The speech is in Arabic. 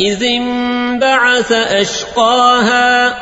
إذ انبعث أشقاها